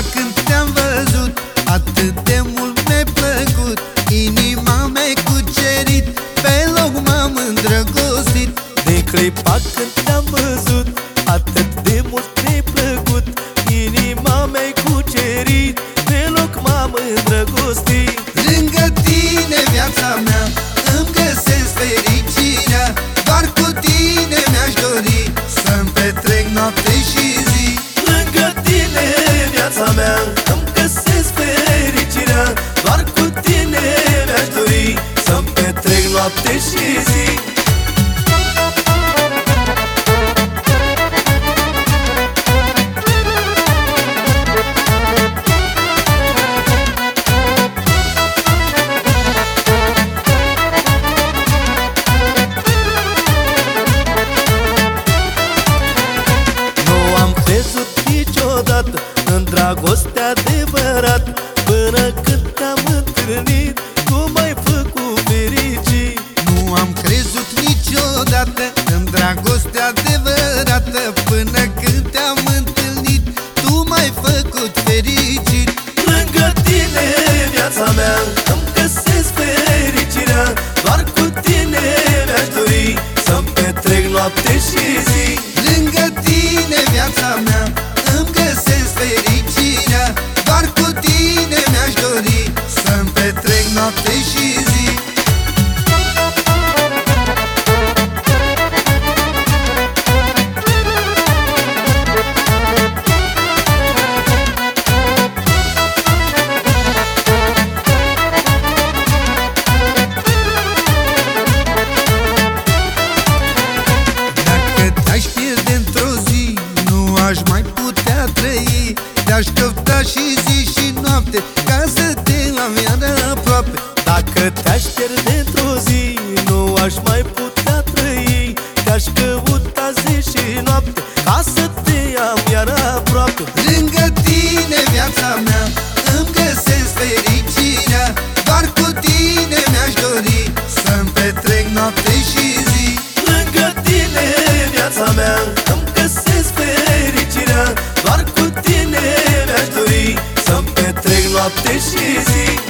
Prima când te-am văzut Atât de mult mi-ai plăcut. Inima mi-ai cucerit Pe loc m-am îndrăgostit. De clipa când te-am văzut Atât de mult mi-ai plăcut. Inima mi-ai cucerit Pe loc m-am îndrăgostit. Lângă tine viața mea fericirea. Doar cu tine mi-aș dori Să-mi petrec noapte și zi. Nu am crezut niciodată În dragoste adevărat Până când te-am întâlnit Tu m-ai făcut fericit. Nu am crezut niciodată În dragoste adevărată Până când te-am întâlnit Tu m-ai făcut fericit. Lângă tine viața mea Îmi găsesc fericirea Doar cu tine mi-aș dori Să-mi petrec noapte și zi noapte și zi. Dacă te-aș pierde într-o zi Nu aș mai putea trăi. Te-aș căuta și zi și noapte Ca să te am iar aproape. Dacă te-aș pierde într-o zi Nu aș mai putea trăi. Te-aș căuta zi și noapte Ca să te am iar aproape. Lângă tine viața mea ateşizi